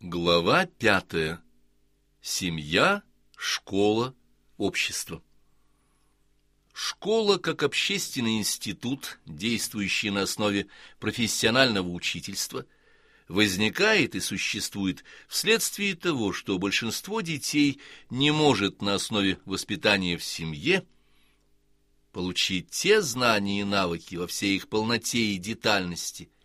Глава пятая. Семья, школа, общество. Школа как общественный институт, действующий на основе профессионального учительства, возникает и существует вследствие того, что большинство детей не может на основе воспитания в семье получить те знания и навыки во всей их полноте и детальности –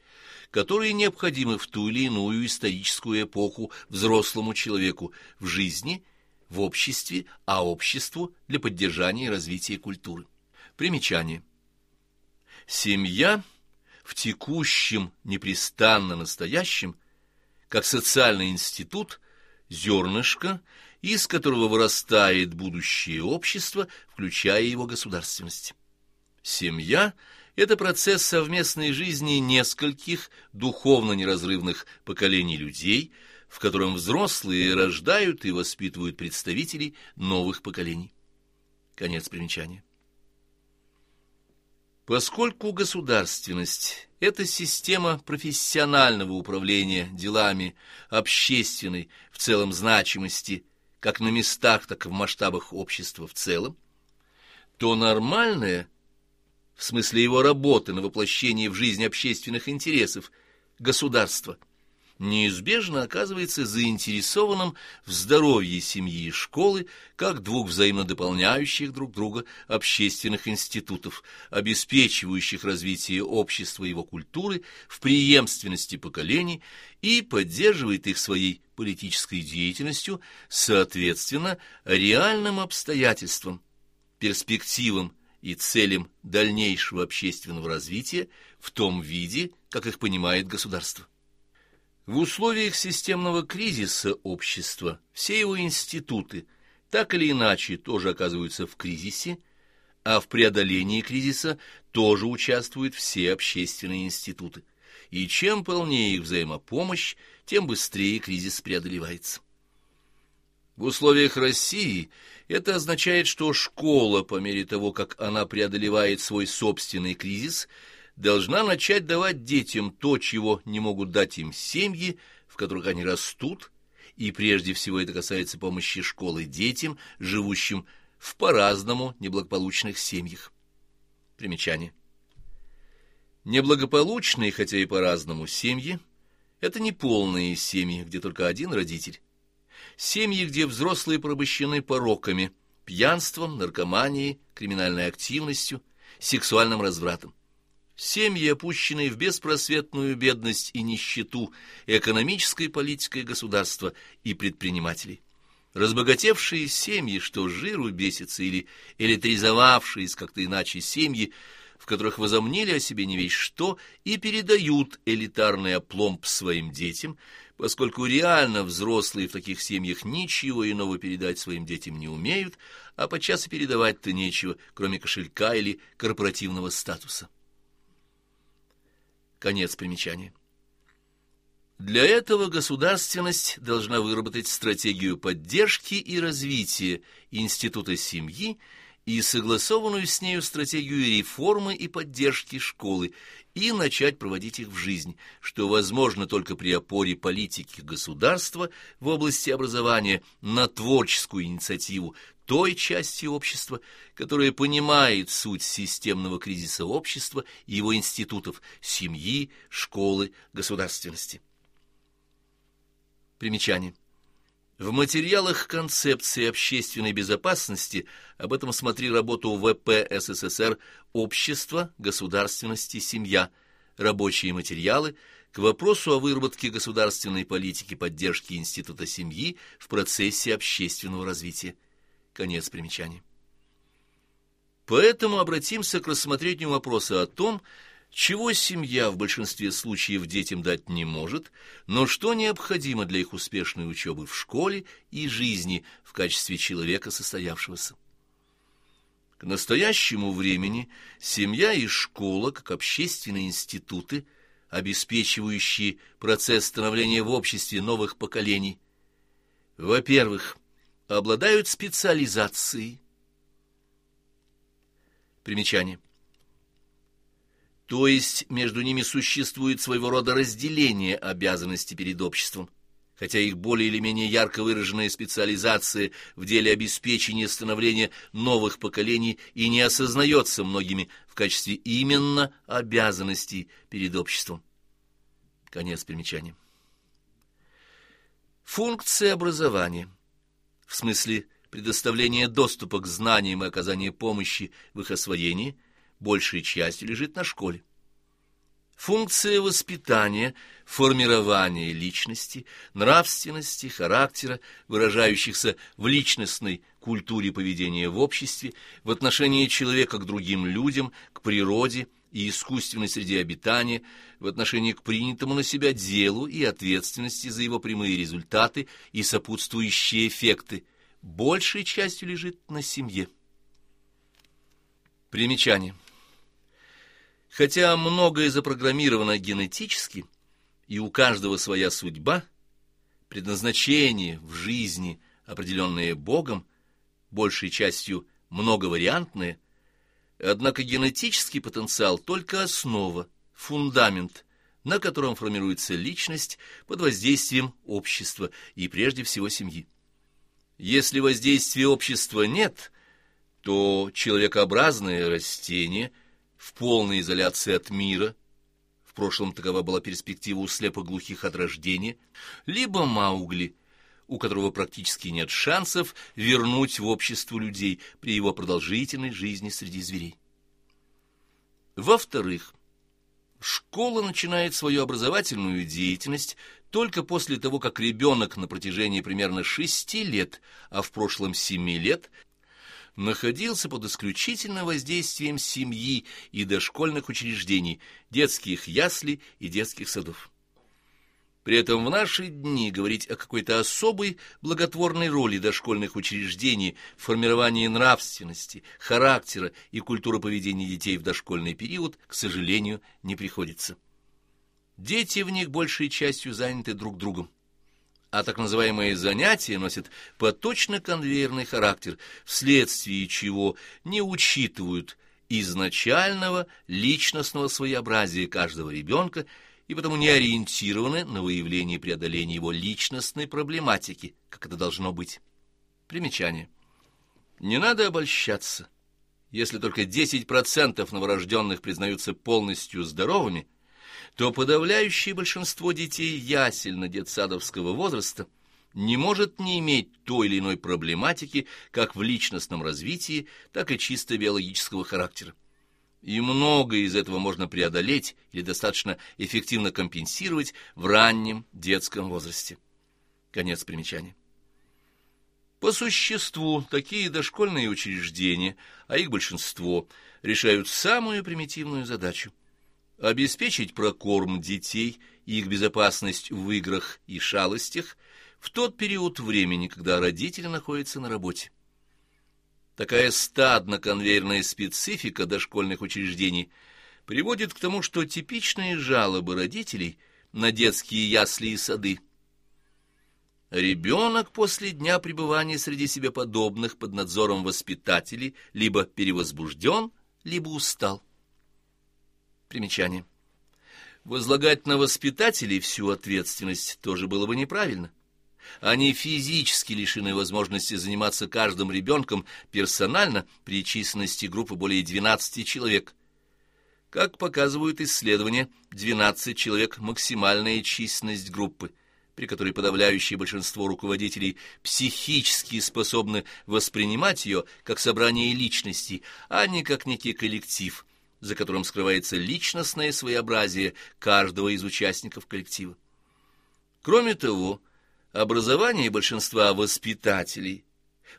которые необходимы в ту или иную историческую эпоху взрослому человеку в жизни, в обществе, а обществу для поддержания и развития культуры. Примечание. Семья в текущем, непрестанно настоящем, как социальный институт, зернышко, из которого вырастает будущее общество, включая его государственность. Семья – это процесс совместной жизни нескольких духовно неразрывных поколений людей, в котором взрослые рождают и воспитывают представителей новых поколений. Конец примечания. Поскольку государственность – это система профессионального управления делами общественной в целом значимости как на местах, так и в масштабах общества в целом, то нормальное – в смысле его работы на воплощение в жизнь общественных интересов государства, неизбежно оказывается заинтересованным в здоровье семьи и школы как двух взаимно дополняющих друг друга общественных институтов, обеспечивающих развитие общества и его культуры в преемственности поколений и поддерживает их своей политической деятельностью соответственно реальным обстоятельствам, перспективам и целям дальнейшего общественного развития в том виде, как их понимает государство. В условиях системного кризиса общества все его институты так или иначе тоже оказываются в кризисе, а в преодолении кризиса тоже участвуют все общественные институты. И чем полнее их взаимопомощь, тем быстрее кризис преодолевается. В условиях России это означает, что школа, по мере того, как она преодолевает свой собственный кризис, должна начать давать детям то, чего не могут дать им семьи, в которых они растут, и прежде всего это касается помощи школы детям, живущим в по-разному неблагополучных семьях. Примечание. Неблагополучные, хотя и по-разному, семьи – это не полные семьи, где только один родитель семьи, где взрослые порабощены пороками, пьянством, наркоманией, криминальной активностью, сексуальным развратом. Семьи, опущенные в беспросветную бедность и нищету экономической политикой государства и предпринимателей. Разбогатевшие семьи, что жиру бесятся, или электризовавшиеся как-то иначе семьи, в которых возомнили о себе не весь что и передают элитарный опломб своим детям, поскольку реально взрослые в таких семьях ничего иного передать своим детям не умеют, а подчас и передавать-то нечего, кроме кошелька или корпоративного статуса. Конец примечания. Для этого государственность должна выработать стратегию поддержки и развития института семьи и согласованную с нею стратегию реформы и поддержки школы и начать проводить их в жизнь, что возможно только при опоре политики государства в области образования на творческую инициативу той части общества, которая понимает суть системного кризиса общества и его институтов семьи, школы, государственности. Примечание. В материалах концепции общественной безопасности об этом смотри работу ВП СССР «Общество, государственность и семья. Рабочие материалы» к вопросу о выработке государственной политики поддержки Института семьи в процессе общественного развития. Конец примечания. Поэтому обратимся к рассмотрению вопроса о том, чего семья в большинстве случаев детям дать не может, но что необходимо для их успешной учебы в школе и жизни в качестве человека состоявшегося. К настоящему времени семья и школа, как общественные институты, обеспечивающие процесс становления в обществе новых поколений, во-первых, обладают специализацией. Примечание – то есть между ними существует своего рода разделение обязанностей перед обществом, хотя их более или менее ярко выраженная специализация в деле обеспечения становления новых поколений и не осознается многими в качестве именно обязанностей перед обществом. Конец примечания. Функция образования, в смысле предоставления доступа к знаниям и оказания помощи в их освоении, большей частью лежит на школе. Функция воспитания, формирования личности, нравственности, характера, выражающихся в личностной культуре поведения в обществе, в отношении человека к другим людям, к природе и искусственной среде обитания, в отношении к принятому на себя делу и ответственности за его прямые результаты и сопутствующие эффекты, большей частью лежит на семье. Примечание. Хотя многое запрограммировано генетически, и у каждого своя судьба, предназначение в жизни, определенное Богом, большей частью многовариантное, однако генетический потенциал только основа, фундамент, на котором формируется личность под воздействием общества и прежде всего семьи. Если воздействия общества нет, то человекообразное растение – в полной изоляции от мира, в прошлом такова была перспектива у слепоглухих от рождения, либо Маугли, у которого практически нет шансов вернуть в общество людей при его продолжительной жизни среди зверей. Во-вторых, школа начинает свою образовательную деятельность только после того, как ребенок на протяжении примерно шести лет, а в прошлом семи лет, находился под исключительным воздействием семьи и дошкольных учреждений, детских яслей и детских садов. При этом в наши дни говорить о какой-то особой благотворной роли дошкольных учреждений в формировании нравственности, характера и культуры поведения детей в дошкольный период, к сожалению, не приходится. Дети в них большей частью заняты друг другом а так называемые занятия носят поточно-конвейерный характер, вследствие чего не учитывают изначального личностного своеобразия каждого ребенка и потому не ориентированы на выявление и преодоление его личностной проблематики, как это должно быть. Примечание. Не надо обольщаться. Если только 10% новорожденных признаются полностью здоровыми, то подавляющее большинство детей ясельно-детсадовского возраста не может не иметь той или иной проблематики как в личностном развитии, так и чисто биологического характера. И многое из этого можно преодолеть или достаточно эффективно компенсировать в раннем детском возрасте. Конец примечания. По существу, такие дошкольные учреждения, а их большинство, решают самую примитивную задачу – обеспечить прокорм детей и их безопасность в играх и шалостях в тот период времени, когда родители находятся на работе. Такая стадно-конвейерная специфика дошкольных учреждений приводит к тому, что типичные жалобы родителей на детские ясли и сады. Ребенок после дня пребывания среди себе подобных под надзором воспитателей либо перевозбужден, либо устал. Примечание. Возлагать на воспитателей всю ответственность тоже было бы неправильно. Они физически лишены возможности заниматься каждым ребенком персонально при численности группы более 12 человек. Как показывают исследования, 12 человек – максимальная численность группы, при которой подавляющее большинство руководителей психически способны воспринимать ее как собрание личностей, а не как некий коллектив – за которым скрывается личностное своеобразие каждого из участников коллектива. Кроме того, образование большинства воспитателей,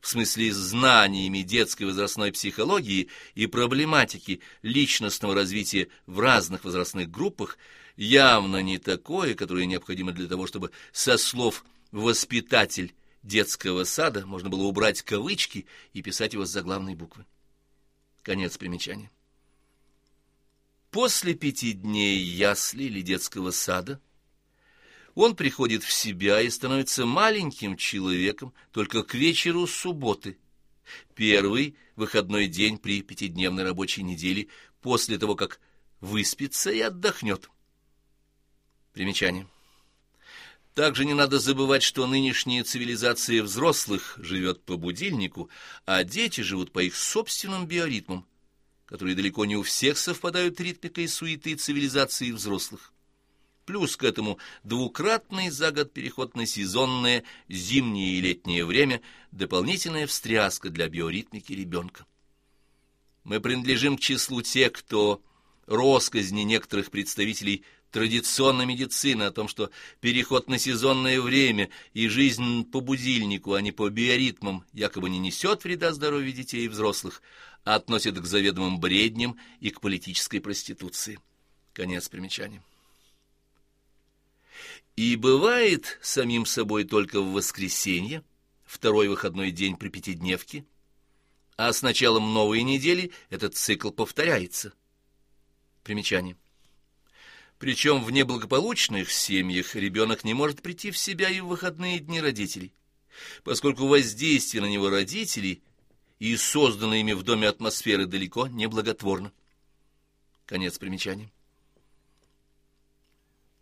в смысле знаниями детской возрастной психологии и проблематики личностного развития в разных возрастных группах, явно не такое, которое необходимо для того, чтобы со слов «воспитатель» детского сада можно было убрать кавычки и писать его с заглавной буквы. Конец примечания. После пяти дней ясли или детского сада он приходит в себя и становится маленьким человеком только к вечеру субботы, первый выходной день при пятидневной рабочей неделе после того, как выспится и отдохнет. Примечание. Также не надо забывать, что нынешняя цивилизация взрослых живет по будильнику, а дети живут по их собственным биоритмам, которые далеко не у всех совпадают ритмикой суеты цивилизации взрослых. Плюс к этому двукратный за год переход на сезонное зимнее и летнее время, дополнительная встряска для биоритмики ребенка. Мы принадлежим к числу тех, кто росказни некоторых представителей традиционной медицины о том, что переход на сезонное время и жизнь по будильнику, а не по биоритмам, якобы не несет вреда здоровью детей и взрослых, относит к заведомым бредням и к политической проституции. Конец примечания. И бывает самим собой только в воскресенье, второй выходной день при пятидневке, а с началом новой недели этот цикл повторяется. Примечание. Причем в неблагополучных семьях ребенок не может прийти в себя и в выходные дни родителей, поскольку воздействие на него родителей и созданной ими в доме атмосферы далеко не благотворно. Конец примечания.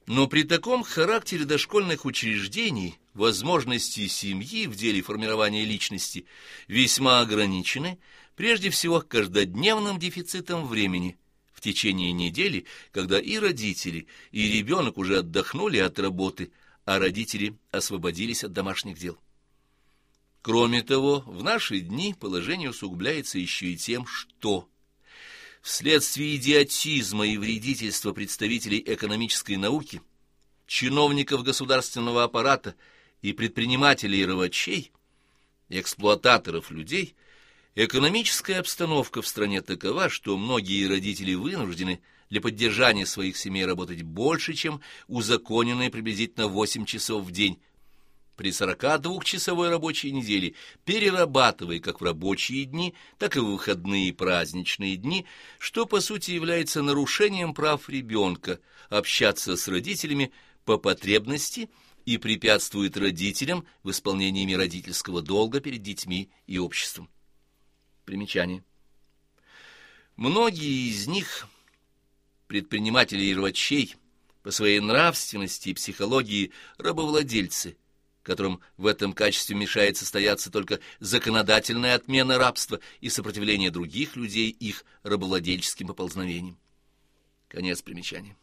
Но при таком характере дошкольных учреждений возможности семьи в деле формирования личности весьма ограничены, прежде всего каждодневным дефицитом времени в течение недели, когда и родители, и ребенок уже отдохнули от работы, а родители освободились от домашних дел. Кроме того, в наши дни положение усугубляется еще и тем, что вследствие идиотизма и вредительства представителей экономической науки, чиновников государственного аппарата и предпринимателей и рабочей, эксплуататоров людей, экономическая обстановка в стране такова, что многие родители вынуждены для поддержания своих семей работать больше, чем узаконенные приблизительно 8 часов в день, при 42-часовой рабочей неделе, перерабатывая как в рабочие дни, так и в выходные и праздничные дни, что по сути является нарушением прав ребенка общаться с родителями по потребности и препятствует родителям в исполнении родительского долга перед детьми и обществом. Примечание. Многие из них, предприниматели и рвачей, по своей нравственности и психологии рабовладельцы, которым в этом качестве мешает состояться только законодательная отмена рабства и сопротивление других людей их рабовладельческим поползновениям. Конец примечания.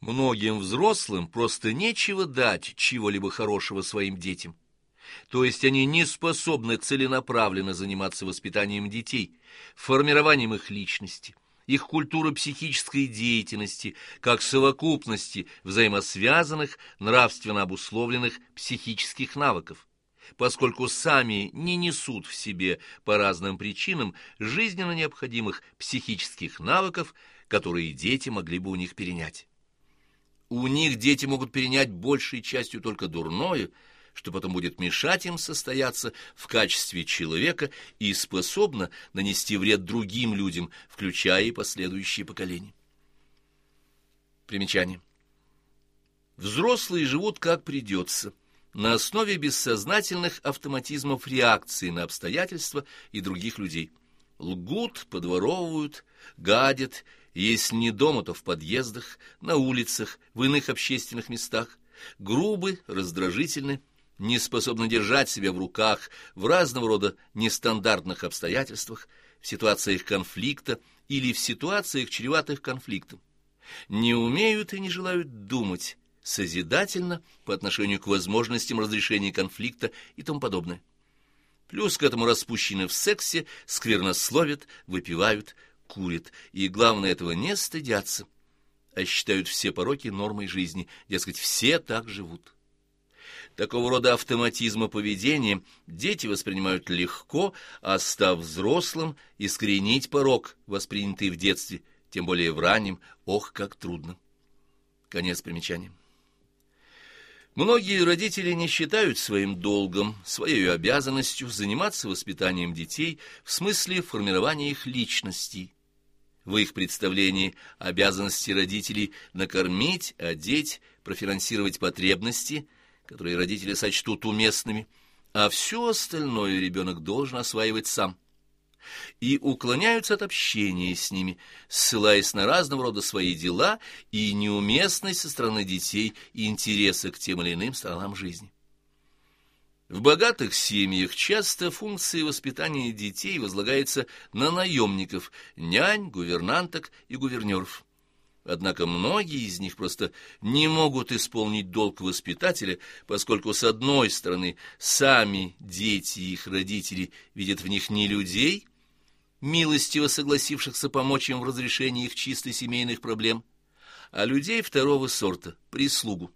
Многим взрослым просто нечего дать чего-либо хорошего своим детям. То есть они не способны целенаправленно заниматься воспитанием детей, формированием их личности – их культура психической деятельности, как совокупности взаимосвязанных, нравственно обусловленных психических навыков, поскольку сами не несут в себе по разным причинам жизненно необходимых психических навыков, которые дети могли бы у них перенять. У них дети могут перенять большей частью только дурное – что потом будет мешать им состояться в качестве человека и способно нанести вред другим людям, включая и последующие поколения. Примечание. Взрослые живут как придется, на основе бессознательных автоматизмов реакции на обстоятельства и других людей. Лгут, подворовывают, гадят, если не дома, то в подъездах, на улицах, в иных общественных местах, грубы, раздражительны, не способны держать себя в руках в разного рода нестандартных обстоятельствах, в ситуациях конфликта или в ситуациях, чреватых конфликтом. Не умеют и не желают думать созидательно по отношению к возможностям разрешения конфликта и тому подобное. Плюс к этому распущены в сексе, сквернословят, выпивают, курят, и, главное, этого не стыдятся, а считают все пороки нормой жизни, дескать, все так живут. Такого рода автоматизма поведения дети воспринимают легко, а став взрослым, искоренить порог, воспринятый в детстве, тем более в раннем, ох, как трудно. Конец примечания. Многие родители не считают своим долгом, своей обязанностью заниматься воспитанием детей в смысле формирования их личности. В их представлении обязанности родителей накормить, одеть, профинансировать потребности – которые родители сочтут уместными, а все остальное ребенок должен осваивать сам. и уклоняются от общения с ними, ссылаясь на разного рода свои дела и неуместность со стороны детей и интереса к тем или иным сторонам жизни. В богатых семьях часто функция воспитания детей возлагается на наемников, нянь, гувернанток и гувернеров. Однако многие из них просто не могут исполнить долг воспитателя, поскольку, с одной стороны, сами дети и их родители видят в них не людей, милостиво согласившихся помочь им в разрешении их чисто семейных проблем, а людей второго сорта, прислугу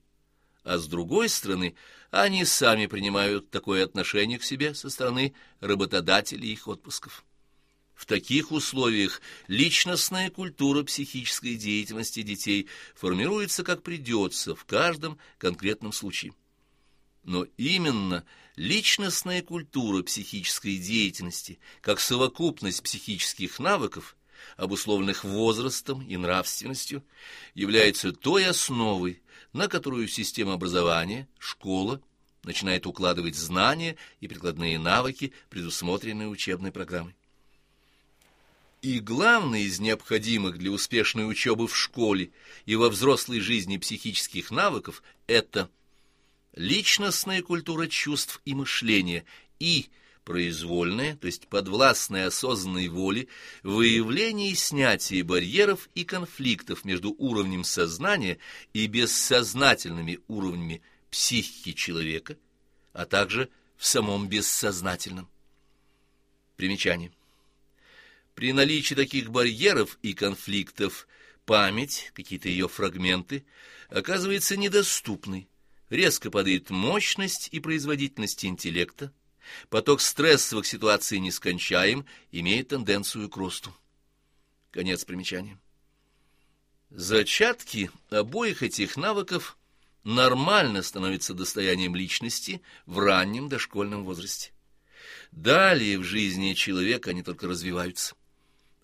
а с другой стороны, они сами принимают такое отношение к себе со стороны работодателей их отпусков. В таких условиях личностная культура психической деятельности детей формируется как придется в каждом конкретном случае. Но именно личностная культура психической деятельности, как совокупность психических навыков, обусловленных возрастом и нравственностью, является той основой, на которую система образования, школа, начинает укладывать знания и прикладные навыки, предусмотренные учебной программой. И главное из необходимых для успешной учебы в школе и во взрослой жизни психических навыков – это личностная культура чувств и мышления и произвольное, то есть подвластное осознанной воле, выявление и снятие барьеров и конфликтов между уровнем сознания и бессознательными уровнями психики человека, а также в самом бессознательном. Примечание. При наличии таких барьеров и конфликтов память, какие-то ее фрагменты, оказывается недоступной, резко падает мощность и производительность интеллекта, Поток стрессовых ситуаций нескончаем, имеет тенденцию к росту. Конец примечания. Зачатки обоих этих навыков нормально становятся достоянием личности в раннем дошкольном возрасте. Далее в жизни человека они только развиваются.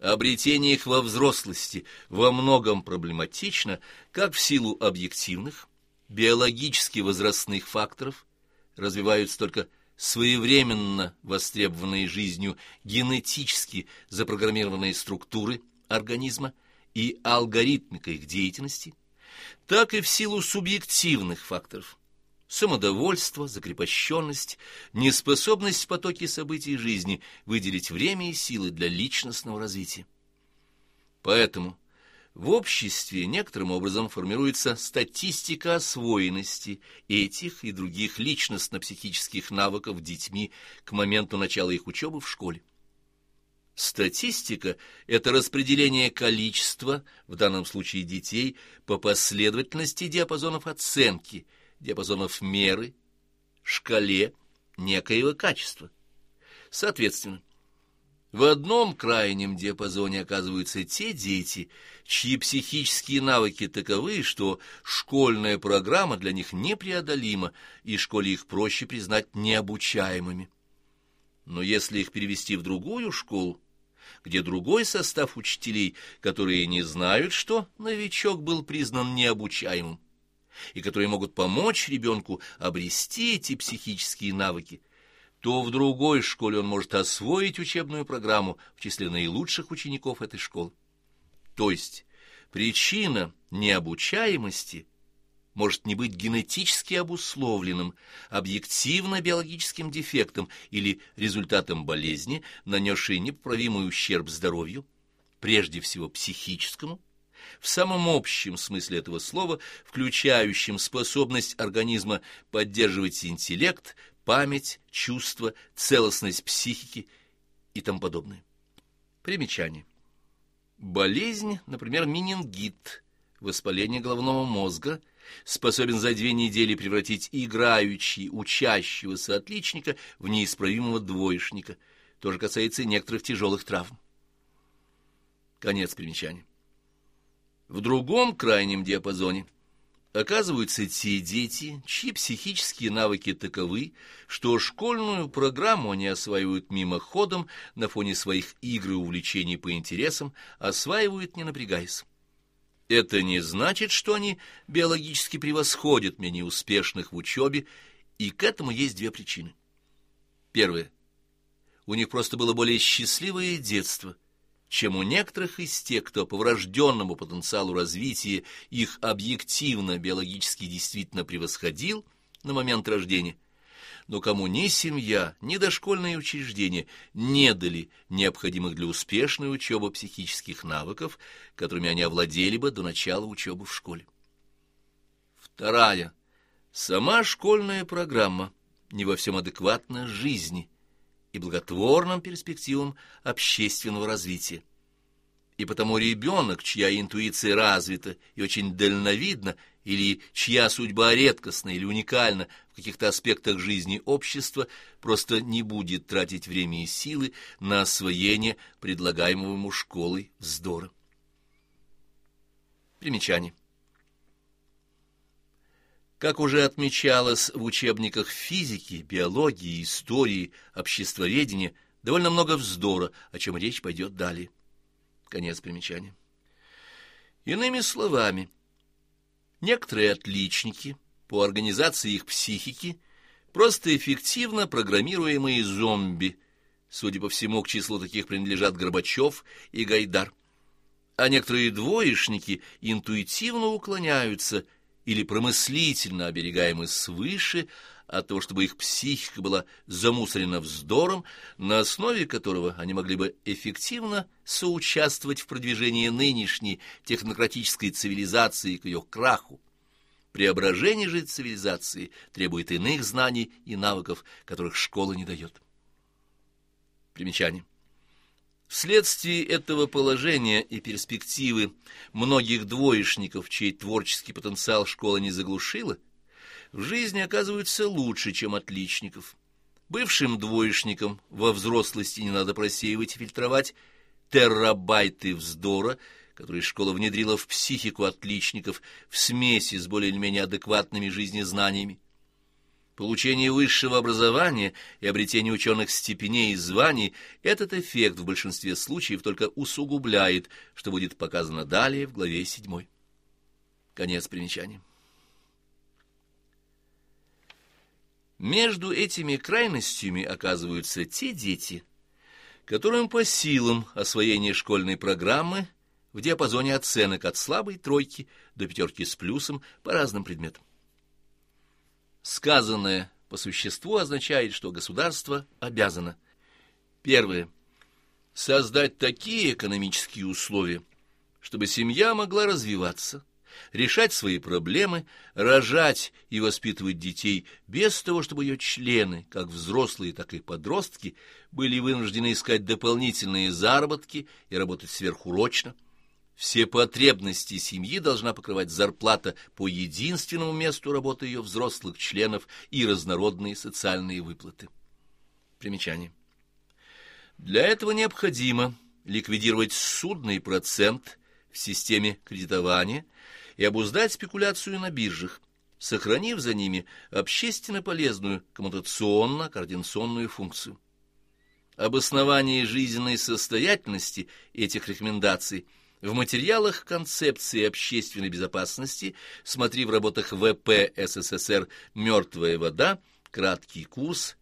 Обретение их во взрослости во многом проблематично, как в силу объективных, биологически возрастных факторов, развиваются только своевременно востребованные жизнью генетически запрограммированные структуры организма и алгоритмика их деятельности, так и в силу субъективных факторов – самодовольство, закрепощенность, неспособность в потоке событий жизни выделить время и силы для личностного развития. Поэтому – в обществе некоторым образом формируется статистика освоенности этих и других личностно-психических навыков детьми к моменту начала их учебы в школе. Статистика – это распределение количества, в данном случае детей, по последовательности диапазонов оценки, диапазонов меры, шкале некоего качества. Соответственно, в одном крайнем диапазоне оказываются те дети, чьи психические навыки таковы, что школьная программа для них непреодолима, и школе их проще признать необучаемыми. Но если их перевести в другую школу, где другой состав учителей, которые не знают, что новичок был признан необучаемым, и которые могут помочь ребенку обрести эти психические навыки, то в другой школе он может освоить учебную программу в числе наилучших учеников этой школы. То есть причина необучаемости может не быть генетически обусловленным, объективно-биологическим дефектом или результатом болезни, нанесшей непоправимый ущерб здоровью, прежде всего психическому, в самом общем смысле этого слова, включающем способность организма поддерживать интеллект, память, чувства, целостность психики и тому подобное. Примечание. Болезнь, например, менингит, воспаление головного мозга, способен за две недели превратить играющий, учащегося отличника в неисправимого двоечника. Тоже касается некоторых тяжелых травм. Конец примечания. В другом крайнем диапазоне – оказываются те дети, чьи психические навыки таковы, что школьную программу они осваивают мимоходом на фоне своих игр и увлечений по интересам, осваивают не напрягаясь. Это не значит, что они биологически превосходят менее успешных в учебе, и к этому есть две причины. Первое. у них просто было более счастливое детство, чем у некоторых из тех, кто по врожденному потенциалу развития их объективно биологически действительно превосходил на момент рождения, но кому ни семья, ни дошкольные учреждения не дали необходимых для успешной учебы психических навыков, которыми они овладели бы до начала учебы в школе. Вторая. Сама школьная программа не во всем адекватна жизни и благотворным перспективам общественного развития. И потому ребенок, чья интуиция развита и очень дальновидна, или чья судьба редкостна или уникальна в каких-то аспектах жизни общества, просто не будет тратить время и силы на освоение предлагаемого ему школой вздора. Примечание. Как уже отмечалось в учебниках физики, биологии, истории, обществоведения, довольно много вздора, о чем речь пойдет далее. Конец примечания. Иными словами, некоторые отличники по организации их психики просто эффективно программируемые зомби, судя по всему, к числу таких принадлежат Горбачев и Гайдар, а некоторые двоечники интуитивно уклоняются или промыслительно оберегаемы свыше от того, чтобы их психика была замусорена вздором, на основе которого они могли бы эффективно соучаствовать в продвижении нынешней технократической цивилизации к ее краху. Преображение же цивилизации требует иных знаний и навыков, которых школа не дает. Примечание. Вследствие этого положения и перспективы многих двоечников, чей творческий потенциал школа не заглушила, в жизни оказываются лучше, чем отличников. Бывшим двоечникам во взрослости не надо просеивать и фильтровать террабайты вздора, которые школа внедрила в психику отличников в смеси с более или менее адекватными жизнезнаниями. Получение высшего образования и обретение ученых степеней и званий этот эффект в большинстве случаев только усугубляет, что будет показано далее в главе 7. Конец примечания. Между этими крайностями оказываются те дети, которым по силам освоение школьной программы в диапазоне оценок от слабой тройки до пятерки с плюсом по разным предметам. Сказанное по существу означает, что государство обязано. Первое. Создать такие экономические условия, чтобы семья могла развиваться – решать свои проблемы, рожать и воспитывать детей без того, чтобы ее члены, как взрослые, так и подростки, были вынуждены искать дополнительные заработки и работать сверхурочно. Все потребности семьи должна покрывать зарплата по единственному месту работы ее взрослых членов и разнородные социальные выплаты. Примечание. Для этого необходимо ликвидировать судный процент в системе кредитования – и обуздать спекуляцию на биржах, сохранив за ними общественно полезную коммутационно-координационную функцию. Обоснование жизненной состоятельности этих рекомендаций в материалах концепции общественной безопасности смотри в работах ВП СССР «Мертвая вода», «Краткий курс»,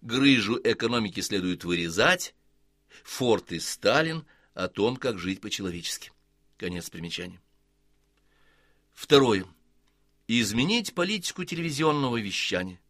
«Грыжу экономики следует вырезать», «Форт и Сталин» о том, как жить по-человечески. Конец примечания. Второе. Изменить политику телевизионного вещания.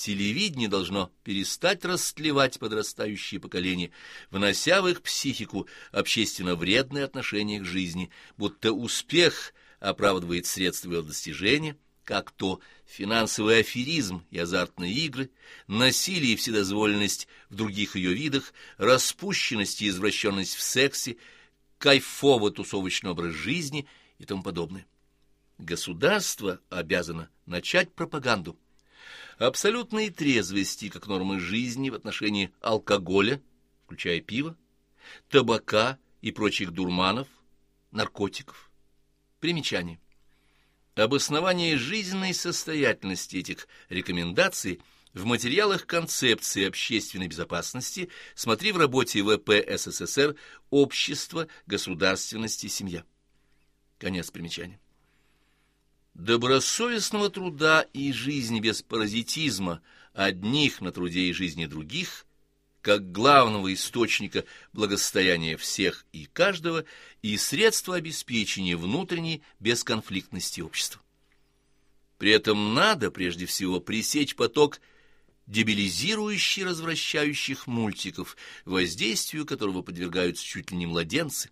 Телевидение должно перестать растлевать подрастающее поколение, внося в их психику общественно вредные отношения к жизни, будто успех оправдывает средства его достижения, как то финансовый аферизм и азартные игры, насилие и вседозволенность в других ее видах, распущенность и извращенность в сексе, кайфово-тусовочный образ жизни и тому подобное. Государство обязано начать пропаганду абсолютной трезвости как нормы жизни в отношении алкоголя, включая пиво, табака и прочих дурманов, наркотиков. Примечание. Обоснование жизненной состоятельности этих рекомендаций в материалах концепции общественной безопасности смотри в работе ВП СССР «Общество, государственность и семья». Конец примечания. Добросовестного труда и жизни без паразитизма одних на труде и жизни других, как главного источника благосостояния всех и каждого и средства обеспечения внутренней бесконфликтности общества. При этом надо, прежде всего, пресечь поток дебилизирующий развращающих мультиков, воздействию которого подвергаются чуть ли не младенцы,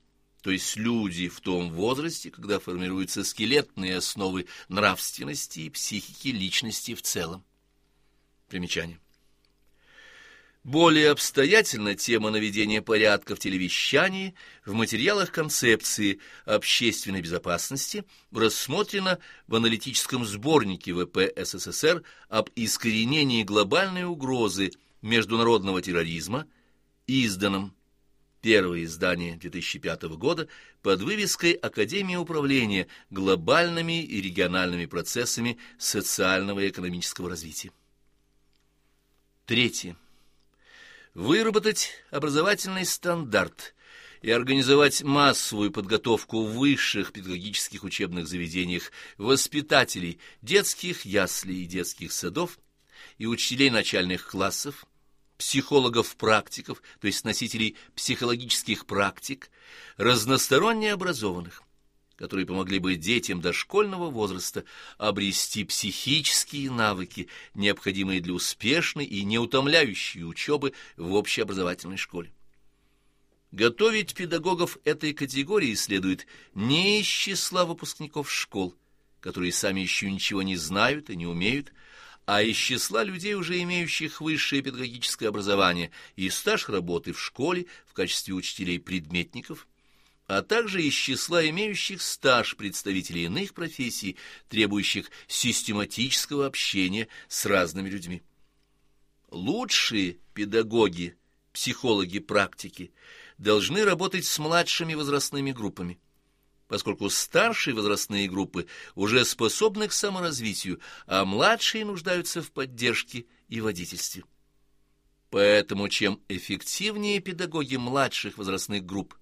то есть люди в том возрасте, когда формируются скелетные основы нравственности и психики личности в целом. Примечание. Более обстоятельно тема наведения порядка в телевещании в материалах концепции общественной безопасности рассмотрена в аналитическом сборнике ВП СССР об искоренении глобальной угрозы международного терроризма, изданном первое издание 2005 года под вывеской «Академия управления глобальными и региональными процессами социального и экономического развития». Третье выработать образовательный стандарт и организовать массовую подготовку в высших педагогических учебных заведениях воспитателей детских яслей и детских садов и учителей начальных классов, психологов-практиков, то есть носителей психологических практик, разносторонне образованных, которые помогли бы детям дошкольного возраста обрести психические навыки, необходимые для успешной и неутомляющей учебы в общеобразовательной школе. Готовить педагогов этой категории следует не из числа выпускников школ, которые сами еще ничего не знают и не умеют, а из числа людей, уже имеющих высшее педагогическое образование и стаж работы в школе в качестве учителей-предметников, а также из числа имеющих стаж представителей иных профессий, требующих систематического общения с разными людьми. Лучшие педагоги, психологи практики должны работать с младшими возрастными группами, поскольку старшие возрастные группы уже способны к саморазвитию, а младшие нуждаются в поддержке и водительстве. Поэтому чем эффективнее педагоги младших возрастных групп,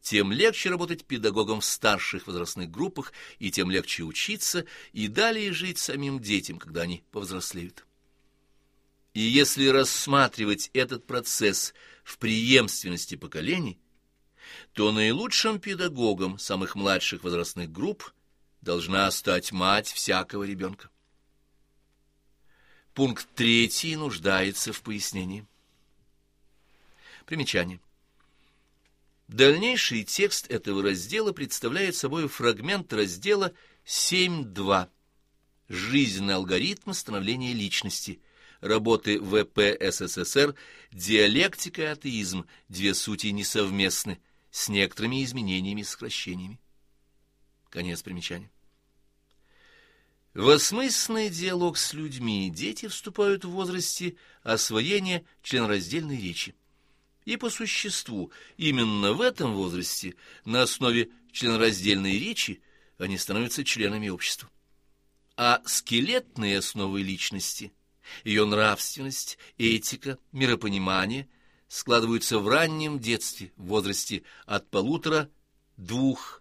тем легче работать педагогом в старших возрастных группах, и тем легче учиться и далее жить самим детям, когда они повзрослеют. И если рассматривать этот процесс в преемственности поколений, то наилучшим педагогом самых младших возрастных групп должна стать мать всякого ребенка. Пункт третий нуждается в пояснении. Примечание. Дальнейший текст этого раздела представляет собой фрагмент раздела 7.2 «Жизненный алгоритм становления личности», работы ВП СССР «Диалектика и атеизм. Две сути несовместны» с некоторыми изменениями и сокращениями. Конец примечания. В осмысленный диалог с людьми дети вступают в возрасте освоения членораздельной речи. И по существу, именно в этом возрасте, на основе членораздельной речи, они становятся членами общества. А скелетные основы личности, ее нравственность, этика, миропонимание складываются в раннем детстве, в возрасте от полутора-двух,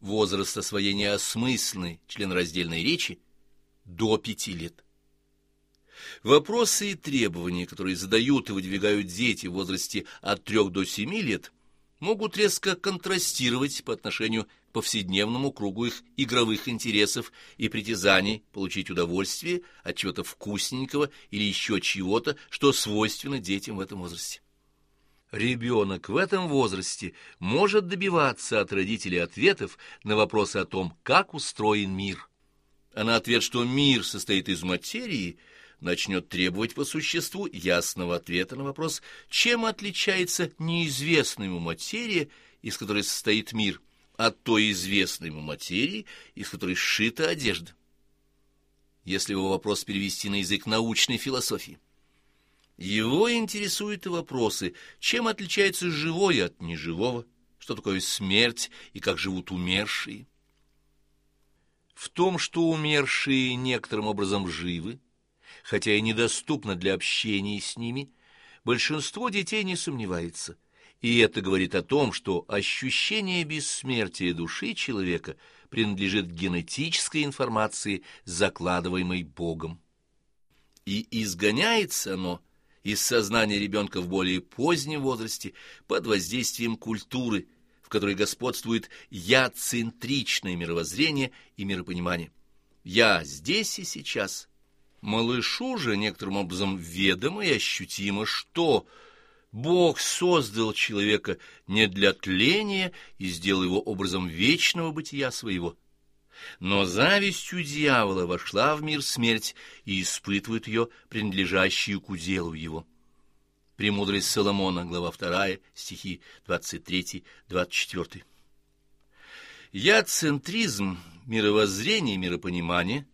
возраст освоения осмысленной членораздельной речи до пяти лет. Вопросы и требования, которые задают и выдвигают дети в возрасте от трех до семи лет, могут резко контрастировать по отношению к повседневному кругу их игровых интересов и притязаний получить удовольствие от чего-то вкусненького или еще чего-то, что свойственно детям в этом возрасте. Ребенок в этом возрасте может добиваться от родителей ответов на вопросы о том, как устроен мир. А на ответ, что мир состоит из материи – начнет требовать по существу ясного ответа на вопрос, чем отличается неизвестная ему материя, из которой состоит мир, от той известной ему материи, из которой сшита одежда. Если его вопрос перевести на язык научной философии. Его интересуют и вопросы, чем отличается живое от неживого, что такое смерть и как живут умершие. В том, что умершие некоторым образом живы, хотя и недоступна для общения с ними, большинство детей не сомневается. И это говорит о том, что ощущение бессмертия души человека принадлежит генетической информации, закладываемой Богом. И изгоняется оно из сознания ребенка в более позднем возрасте под воздействием культуры, в которой господствует я-центричное мировоззрение и миропонимание. Я здесь и сейчас. Малышу же некоторым образом ведомо и ощутимо, что Бог создал человека не для тления и сделал его образом вечного бытия своего. Но завистью дьявола вошла в мир смерть и испытывает ее, принадлежащую к уделу его. Премудрость Соломона, глава 2, стихи 23-24. Я-центризм, мировоззрение миропонимание,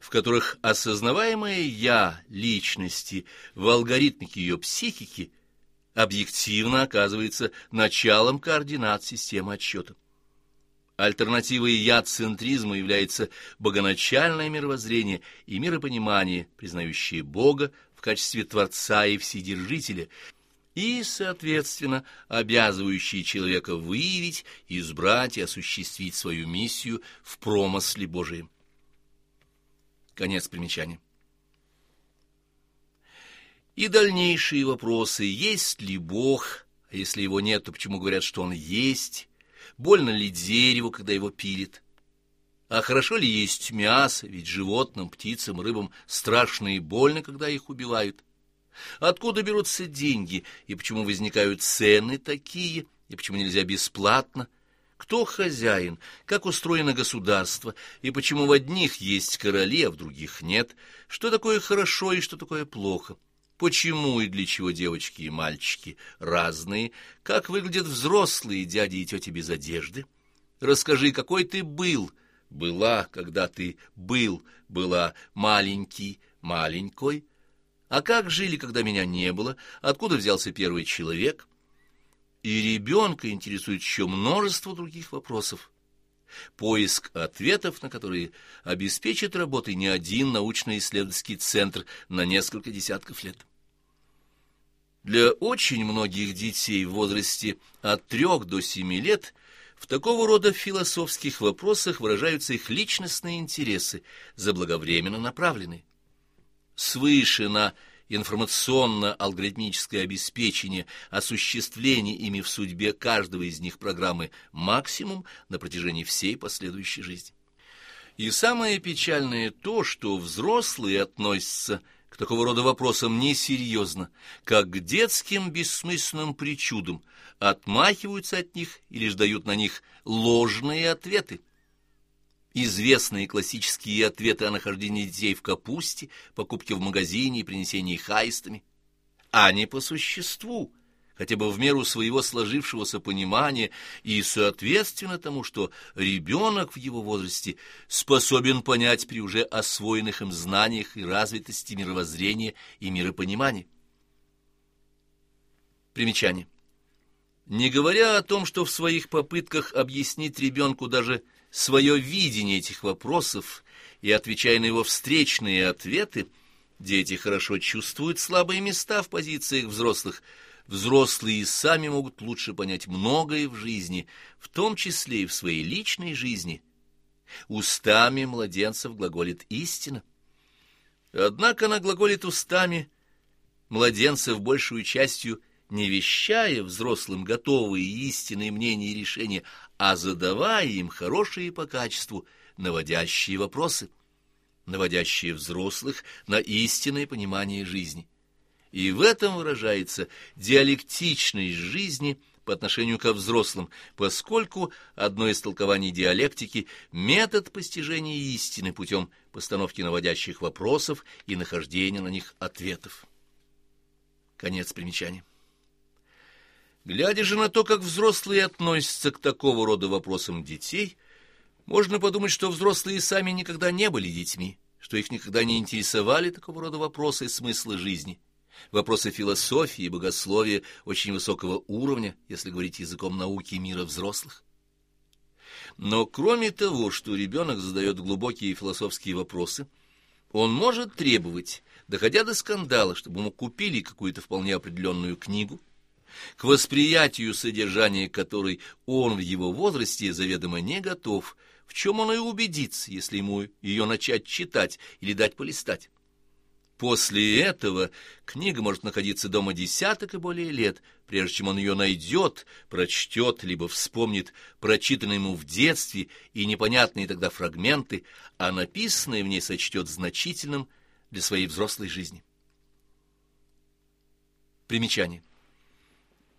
в которых осознаваемое «я» личности в алгоритмике ее психики объективно оказывается началом координат системы отсчета. Альтернативой я-центризма является богоначальное мировоззрение и миропонимание, признающее Бога в качестве Творца и Вседержителя, и, соответственно, обязывающие человека выявить, избрать и осуществить свою миссию в промысле Божием. Конец примечания. И дальнейшие вопросы, есть ли Бог, а если его нет, то почему говорят, что он есть, больно ли дереву, когда его пилит. А хорошо ли есть мясо, ведь животным, птицам, рыбам страшно и больно, когда их убивают. Откуда берутся деньги, и почему возникают цены такие, и почему нельзя бесплатно? Кто хозяин, как устроено государство, и почему в одних есть короли, а в других нет? Что такое хорошо и что такое плохо? Почему и для чего девочки и мальчики разные? Как выглядят взрослые дяди и тети без одежды? Расскажи, какой ты был, была, когда ты был, была маленький, маленькой? А как жили, когда меня не было? Откуда взялся первый человек? И ребенка интересует еще множество других вопросов поиск ответов на которые обеспечит работой не один научно-исследовательский центр на несколько десятков лет. Для очень многих детей в возрасте от трех до семи лет в такого рода философских вопросах выражаются их личностные интересы, заблаговременно направленные. Свыше на информационно-алгоритмическое обеспечение осуществления ими в судьбе каждого из них программы максимум на протяжении всей последующей жизни. И самое печальное то, что взрослые относятся к такого рода вопросам несерьезно, как к детским бессмысленным причудам, отмахиваются от них или ждают на них ложные ответы известные классические ответы о нахождении детей в капусте, покупке в магазине и принесении их аистами, а не по существу, хотя бы в меру своего сложившегося понимания и соответственно тому, что ребенок в его возрасте способен понять при уже освоенных им знаниях и развитости мировоззрения и миропонимания. Примечание. Не говоря о том, что в своих попытках объяснить ребенку даже свое видение этих вопросов и отвечая на его встречные ответы, дети хорошо чувствуют слабые места в позициях взрослых. Взрослые сами могут лучше понять многое в жизни, в том числе и в своей личной жизни. Устами младенцев глаголит истина. Однако она глаголит устами младенцев большую частью не вещая взрослым готовые истинные мнения и решения, а задавая им хорошие по качеству наводящие вопросы, наводящие взрослых на истинное понимание жизни. И в этом выражается диалектичность жизни по отношению ко взрослым, поскольку одно из толкований диалектики – метод постижения истины путем постановки наводящих вопросов и нахождения на них ответов. Конец примечания. Глядя же на то, как взрослые относятся к такого рода вопросам детей, можно подумать, что взрослые сами никогда не были детьми, что их никогда не интересовали такого рода вопросы и смыслы жизни, вопросы философии и богословия очень высокого уровня, если говорить языком науки мира взрослых. Но кроме того, что ребенок задает глубокие философские вопросы, он может требовать, доходя до скандала, чтобы ему купили какую-то вполне определенную книгу, к восприятию содержания которой он в его возрасте заведомо не готов, в чем он и убедится, если ему ее начать читать или дать полистать. После этого книга может находиться дома десяток и более лет, прежде чем он ее найдет, прочтет, либо вспомнит прочитанные ему в детстве и непонятные тогда фрагменты, а написанное в ней сочтет значительным для своей взрослой жизни. Примечание.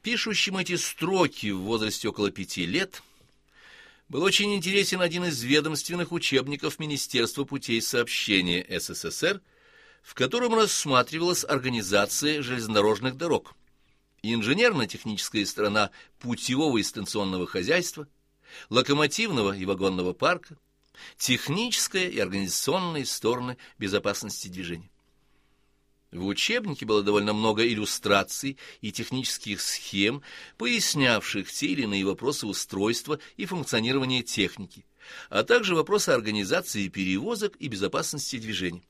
Пишущим эти строки в возрасте около пяти лет был очень интересен один из ведомственных учебников Министерства путей сообщения СССР, в котором рассматривалась организация железнодорожных дорог, инженерно-техническая сторона путевого и станционного хозяйства, локомотивного и вагонного парка, техническая и организационная стороны безопасности движения. В учебнике было довольно много иллюстраций и технических схем, пояснявших те или иные вопросы устройства и функционирования техники, а также вопросы организации перевозок и безопасности движения.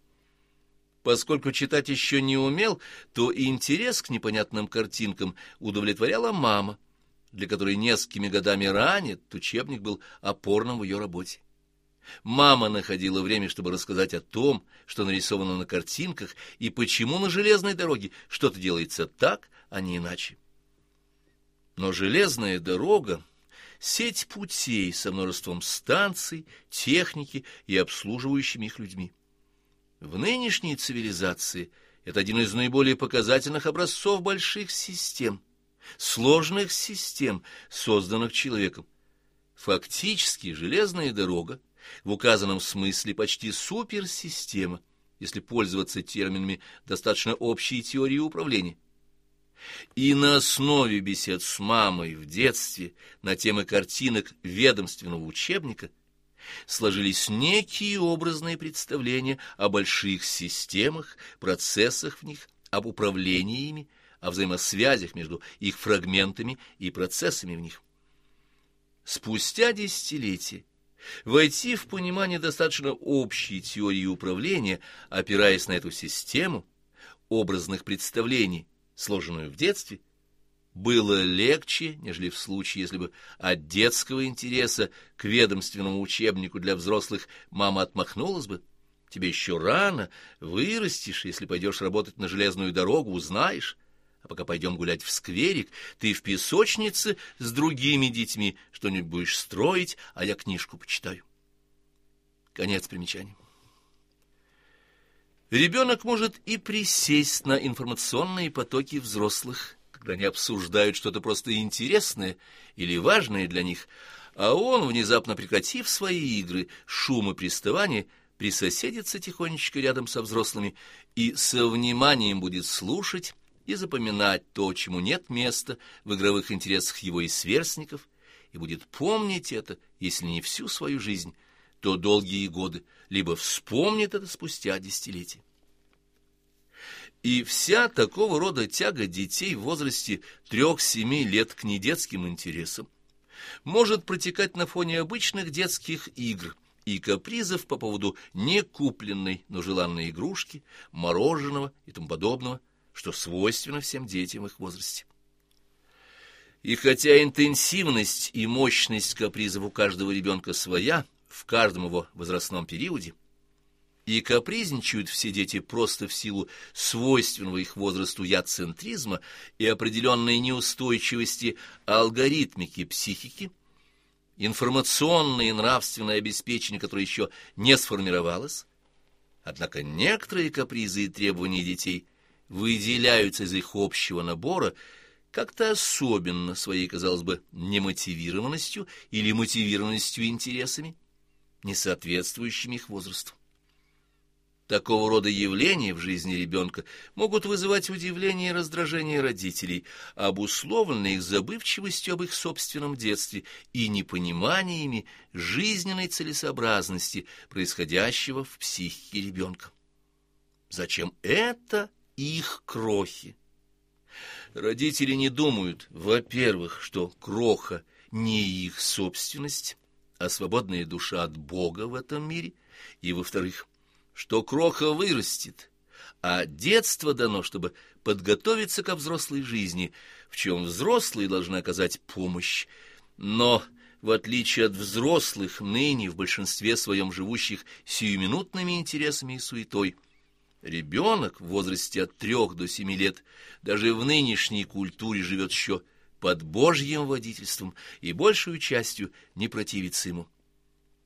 Поскольку читать еще не умел, то и интерес к непонятным картинкам удовлетворяла мама, для которой несколькими годами ранее учебник был опорным в ее работе. Мама находила время, чтобы рассказать о том, что нарисовано на картинках, и почему на железной дороге что-то делается так, а не иначе. Но железная дорога — сеть путей со множеством станций, техники и обслуживающими их людьми. В нынешней цивилизации это один из наиболее показательных образцов больших систем, сложных систем, созданных человеком. Фактически железная дорога в указанном смысле почти суперсистема, если пользоваться терминами достаточно общей теории управления. И на основе бесед с мамой в детстве на темы картинок ведомственного учебника сложились некие образные представления о больших системах, процессах в них, об управлении ими, о взаимосвязях между их фрагментами и процессами в них. Спустя десятилетия войти в понимание достаточно общей теории управления, опираясь на эту систему образных представлений, сложенную в детстве, было легче, нежели в случае, если бы от детского интереса к ведомственному учебнику для взрослых мама отмахнулась бы. Тебе еще рано, вырастешь, если пойдешь работать на железную дорогу, узнаешь. А пока пойдем гулять в скверик, ты в песочнице с другими детьми что-нибудь будешь строить, а я книжку почитаю. Конец примечания. Ребенок может и присесть на информационные потоки взрослых, когда они обсуждают что-то просто интересное или важное для них, а он, внезапно прекратив свои игры, шум и приставания, присоседится тихонечко рядом со взрослыми и со вниманием будет слушать и запоминать то, чему нет места в игровых интересах его и сверстников, и будет помнить это, если не всю свою жизнь, то долгие годы, либо вспомнит это спустя десятилетия. И вся такого рода тяга детей в возрасте трех-семи лет к недетским интересам может протекать на фоне обычных детских игр и капризов по поводу некупленной, но желанной игрушки, мороженого и тому подобного, что свойственно всем детям их возрасте. И хотя интенсивность и мощность капризов у каждого ребенка своя, в каждом его возрастном периоде, и капризничают все дети просто в силу свойственного их возрасту яцентризма и определенной неустойчивости алгоритмики психики, информационное и нравственное обеспечение, которое еще не сформировалось, однако некоторые капризы и требования детей выделяются из их общего набора как-то особенно своей, казалось бы, немотивированностью или мотивированностью интересами, не соответствующими их возрасту. Такого рода явления в жизни ребенка могут вызывать удивление и раздражение родителей, обусловленные их забывчивостью об их собственном детстве и непониманиями жизненной целесообразности происходящего в психике ребенка. Зачем это их крохи? Родители не думают, во-первых, что кроха не их собственность, а свободная душа от Бога в этом мире, и, во-вторых, что кроха вырастет, а детство дано, чтобы подготовиться ко взрослой жизни, в чем взрослые должны оказать помощь. Но, в отличие от взрослых, ныне в большинстве своем живущих сиюминутными интересами и суетой, Ребенок в возрасте от трех до семи лет даже в нынешней культуре живет еще под Божьим водительством и большую частью не противится ему.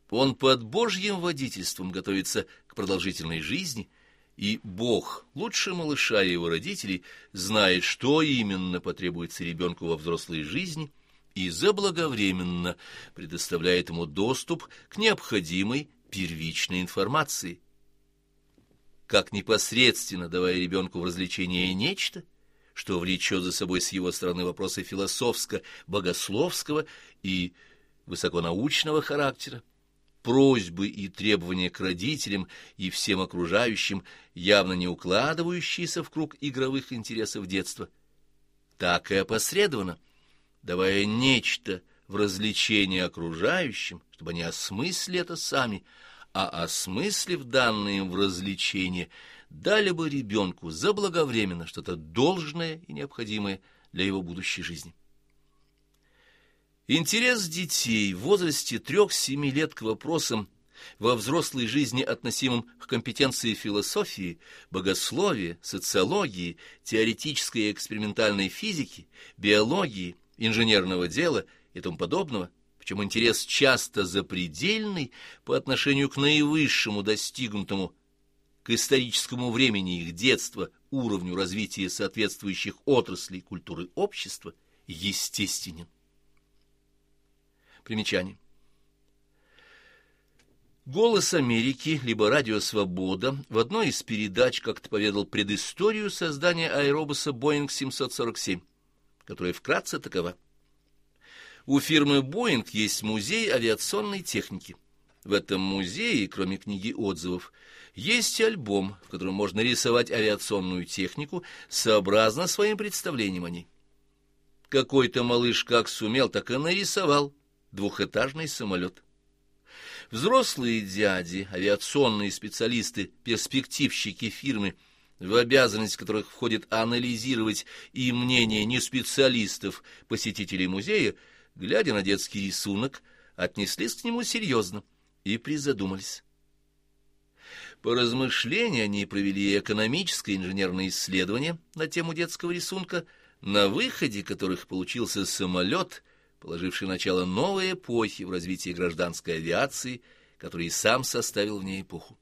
Он под Божьим водительством готовится к продолжительной жизни, и Бог, лучше малыша и его родителей, знает, что именно потребуется ребенку во взрослой жизни, и заблаговременно предоставляет ему доступ к необходимой первичной информации – как непосредственно давая ребенку в развлечение нечто, что влечет за собой с его стороны вопросы философско-богословского и высоконаучного характера, просьбы и требования к родителям и всем окружающим, явно не укладывающиеся в круг игровых интересов детства, так и опосредованно, давая нечто в развлечение окружающим, чтобы они осмыслили это сами, а осмыслив данные им в развлечение, дали бы ребенку заблаговременно что-то должное и необходимое для его будущей жизни. Интерес детей в возрасте трех-семи лет к вопросам во взрослой жизни, относимым к компетенции философии, богословия, социологии, теоретической и экспериментальной физики, биологии, инженерного дела и тому подобного – причем интерес часто запредельный по отношению к наивысшему достигнутому к историческому времени их детства уровню развития соответствующих отраслей культуры общества, естественен. Примечание. «Голос Америки» либо «Радио Свобода» в одной из передач как-то поведал предысторию создания аэробуса «Боинг 747», которая вкратце такова. У фирмы «Боинг» есть музей авиационной техники. В этом музее, кроме книги отзывов, есть альбом, в котором можно рисовать авиационную технику сообразно своим представлениям о ней. Какой-то малыш как сумел, так и нарисовал двухэтажный самолет. Взрослые дяди, авиационные специалисты, перспективщики фирмы, в обязанность которых входит анализировать и мнение не специалистов, посетителей музея, глядя на детский рисунок, отнеслись к нему серьезно и призадумались. По размышлению они провели экономическое инженерное исследование на тему детского рисунка, на выходе которых получился самолет, положивший начало новой эпохи в развитии гражданской авиации, который и сам составил в ней эпоху.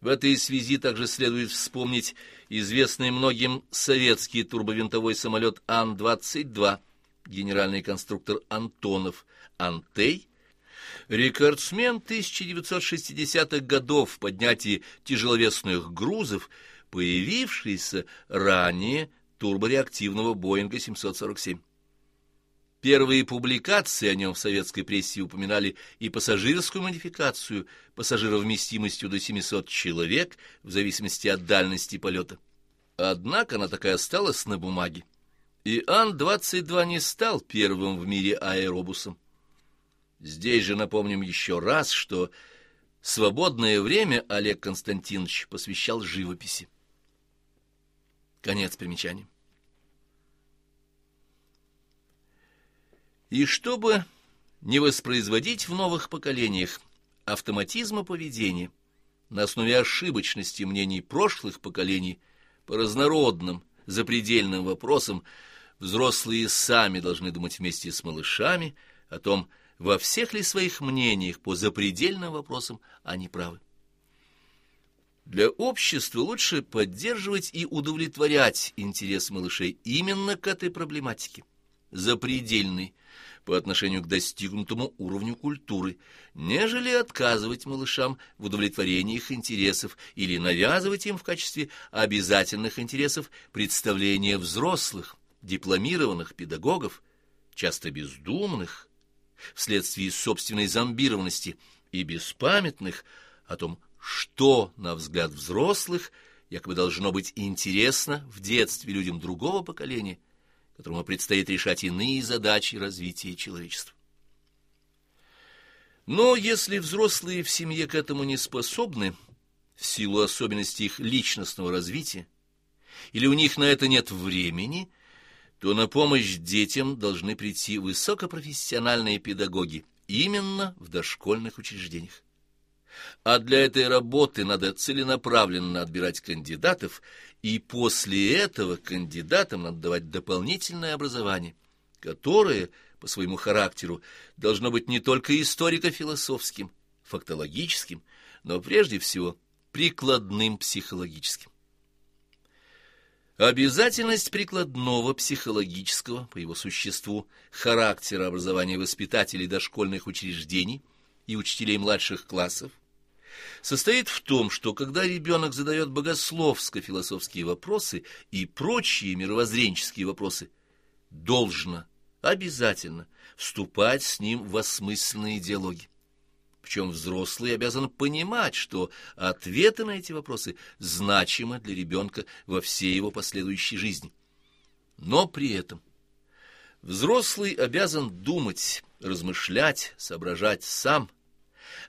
В этой связи также следует вспомнить известный многим советский турбовинтовой самолет Ан-22, генеральный конструктор Антонов, Антей, рекордсмен 1960-х годов в поднятии тяжеловесных грузов, появившийся ранее турбореактивного Боинга 747. Первые публикации о нем в советской прессе упоминали и пассажирскую модификацию пассажировместимостью до 700 человек в зависимости от дальности полета. Однако она такая осталась на бумаге и Ан-22 не стал первым в мире аэробусом. Здесь же напомним еще раз, что свободное время Олег Константинович посвящал живописи. Конец примечания. И чтобы не воспроизводить в новых поколениях автоматизма поведения на основе ошибочности мнений прошлых поколений по разнородным запредельным вопросам, Взрослые сами должны думать вместе с малышами о том, во всех ли своих мнениях по запредельным вопросам они правы. Для общества лучше поддерживать и удовлетворять интерес малышей именно к этой проблематике, запредельной по отношению к достигнутому уровню культуры, нежели отказывать малышам в удовлетворении их интересов или навязывать им в качестве обязательных интересов представления взрослых, дипломированных педагогов, часто бездумных, вследствие собственной зомбированности и беспамятных о том, что, на взгляд взрослых, якобы должно быть интересно в детстве людям другого поколения, которому предстоит решать иные задачи развития человечества. Но если взрослые в семье к этому не способны, в силу особенностей их личностного развития, или у них на это нет времени – то на помощь детям должны прийти высокопрофессиональные педагоги именно в дошкольных учреждениях. А для этой работы надо целенаправленно отбирать кандидатов, и после этого кандидатам надо давать дополнительное образование, которое, по своему характеру, должно быть не только историко-философским, фактологическим, но прежде всего прикладным психологическим. Обязательность прикладного психологического, по его существу, характера образования воспитателей дошкольных учреждений и учителей младших классов состоит в том, что когда ребенок задает богословско-философские вопросы и прочие мировоззренческие вопросы, должно обязательно вступать с ним в осмысленные диалоги. Причем взрослый обязан понимать, что ответы на эти вопросы значимы для ребенка во всей его последующей жизни. Но при этом взрослый обязан думать, размышлять, соображать сам,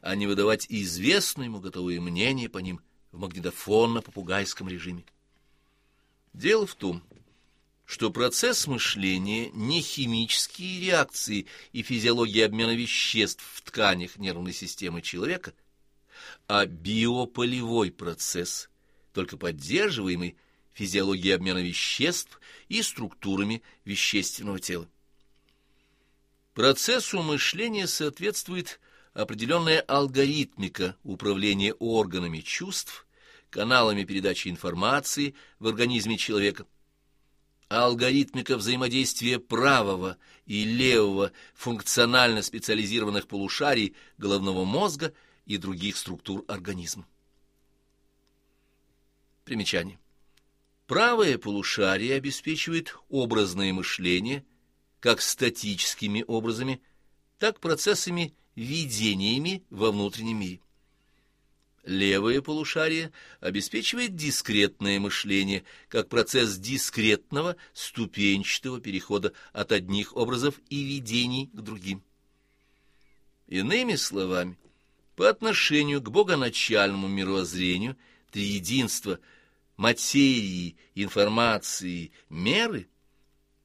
а не выдавать известные ему готовые мнения по ним в магнитофонно-попугайском режиме. Дело в том, что процесс мышления не химические реакции и физиология обмена веществ в тканях нервной системы человека, а биополевой процесс, только поддерживаемый физиологией обмена веществ и структурами вещественного тела. Процессу мышления соответствует определенная алгоритмика управления органами чувств, каналами передачи информации в организме человека – алгоритмика взаимодействия правого и левого функционально специализированных полушарий головного мозга и других структур организма. Примечание. Правое полушарие обеспечивает образное мышление как статическими образами, так процессами видениями во внутреннем мире. Левое полушарие обеспечивает дискретное мышление, как процесс дискретного ступенчатого перехода от одних образов и видений к другим. Иными словами, по отношению к богоначальному мировоззрению триединства материи, информации, меры,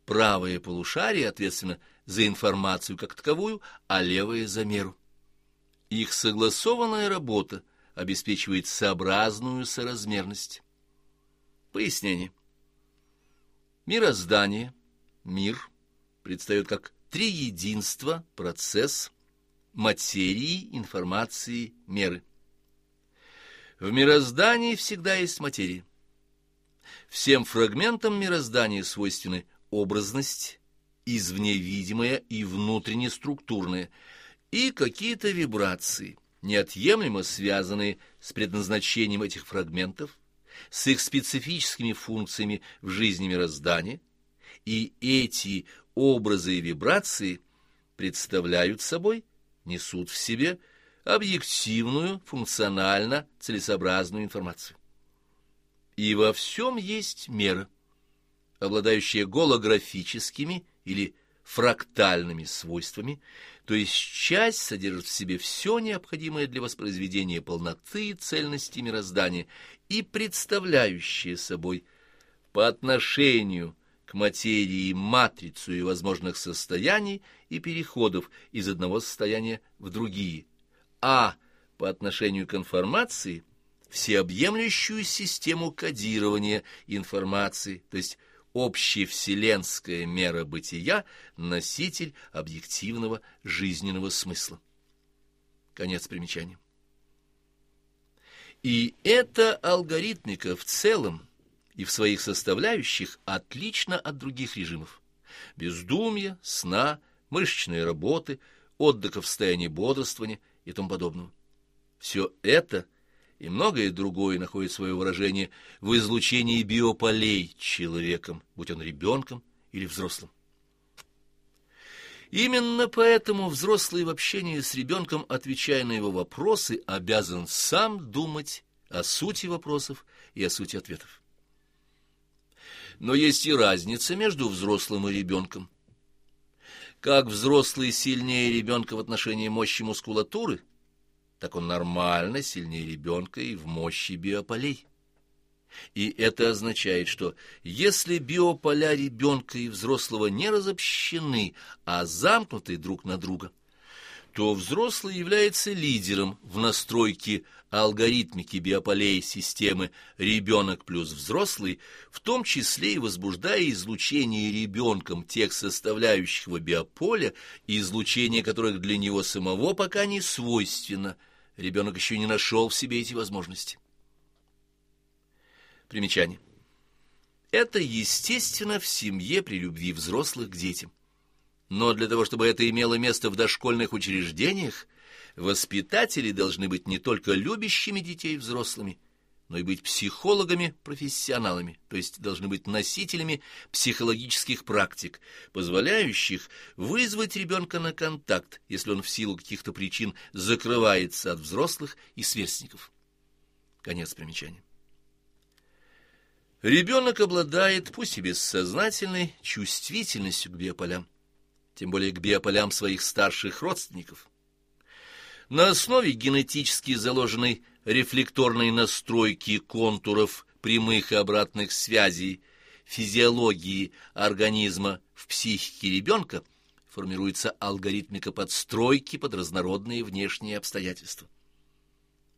правое полушарие ответственно за информацию как таковую, а левое за меру. Их согласованная работа – обеспечивает сообразную соразмерность. Пояснение. Мироздание, мир, предстает как триединство, процесс, материи, информации, меры. В мироздании всегда есть материя. Всем фрагментам мироздания свойственны образность, извне видимая и внутренне структурная, и какие-то вибрации – неотъемлемо связанные с предназначением этих фрагментов, с их специфическими функциями в жизни мироздания, и эти образы и вибрации представляют собой, несут в себе объективную, функционально целесообразную информацию. И во всем есть мера, обладающая голографическими или фрактальными свойствами, то есть часть содержит в себе все необходимое для воспроизведения полноты и цельности мироздания и представляющая собой по отношению к материи матрицу и возможных состояний и переходов из одного состояния в другие, а по отношению к информации всеобъемлющую систему кодирования информации, то есть общевселенская мера бытия, носитель объективного жизненного смысла. Конец примечания. И эта алгоритмика в целом и в своих составляющих отлична от других режимов. Бездумья, сна, мышечной работы, отдыха в состоянии бодрствования и тому подобного. Все это – и многое другое находит свое выражение в излучении биополей человеком, будь он ребенком или взрослым. Именно поэтому взрослый в общении с ребенком, отвечая на его вопросы, обязан сам думать о сути вопросов и о сути ответов. Но есть и разница между взрослым и ребенком. Как взрослый сильнее ребенка в отношении мощи мускулатуры – так он нормально сильнее ребенка и в мощи биополей. И это означает, что если биополя ребенка и взрослого не разобщены, а замкнуты друг на друга, то взрослый является лидером в настройке алгоритмики биополей системы «ребенок плюс взрослый», в том числе и возбуждая излучение ребенком тех составляющих биополя, излучение которых для него самого пока не свойственно. Ребенок еще не нашел в себе эти возможности. Примечание. Это естественно в семье при любви взрослых к детям. Но для того, чтобы это имело место в дошкольных учреждениях, воспитатели должны быть не только любящими детей взрослыми, но и быть психологами-профессионалами, то есть должны быть носителями психологических практик, позволяющих вызвать ребенка на контакт, если он в силу каких-то причин закрывается от взрослых и сверстников. Конец примечания. Ребенок обладает, пусть и бессознательной, чувствительностью к биополям тем более к биополям своих старших родственников. На основе генетически заложенной рефлекторной настройки контуров прямых и обратных связей физиологии организма в психике ребенка формируется алгоритмика подстройки под разнородные внешние обстоятельства.